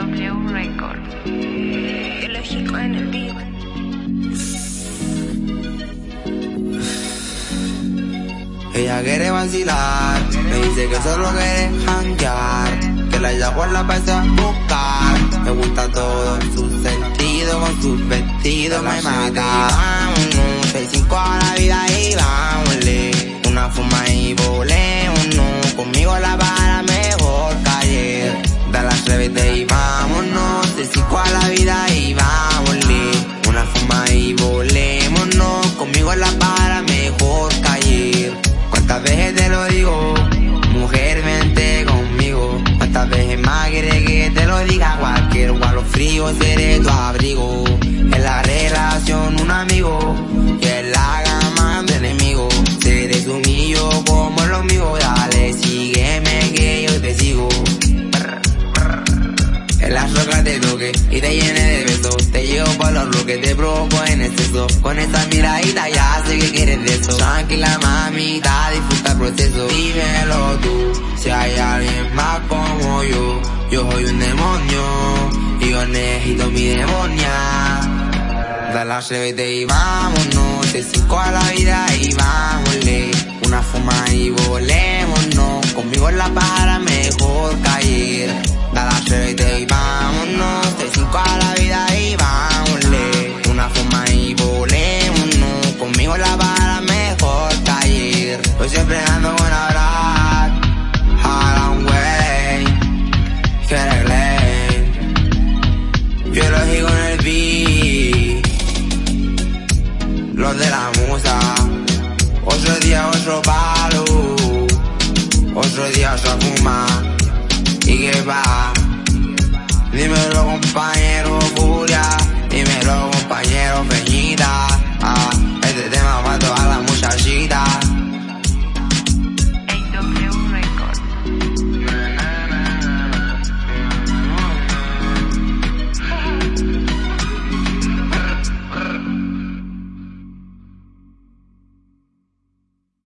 W Record. Biológico en el beat. Ella quiere vacilar, me dice que solo quiere janguear, que la llamo la pase a buscar. Me gusta todo en su sentido, con sus vestidos me mata. Vámonos, seis cinco a la vida y la vida y vámonos. Una fuma y volémonos, conmigo la para mejor ayer. ¿Cuántas veces te lo digo? Mujer, vente conmigo. ¿Cuántas veces más quieres que te lo diga? Cualquier gualo frío seré tu abrigo. En la relación un amigo. Que la gama de enemigo. Seré tu mío como lo mío. Y te llene de besos. Te llevo por los bloques, te provoco en exceso. Con esa miradita ya sé que quieres de eso. Tranquila mamita, disfruta el proceso. Dímelo tú, si hay alguien más como yo. Yo soy un demonio y yo necesito mi demonia. Da la revete y vámonos, te cinco a la vida y vámonos. Una fuma y volémonos, conmigo en la para caer. Yo siempre ando con hablar, Alan Way, Quiere Biológico en el beat los de la musa. Otro día, otro palo. Otro día, otra fuma.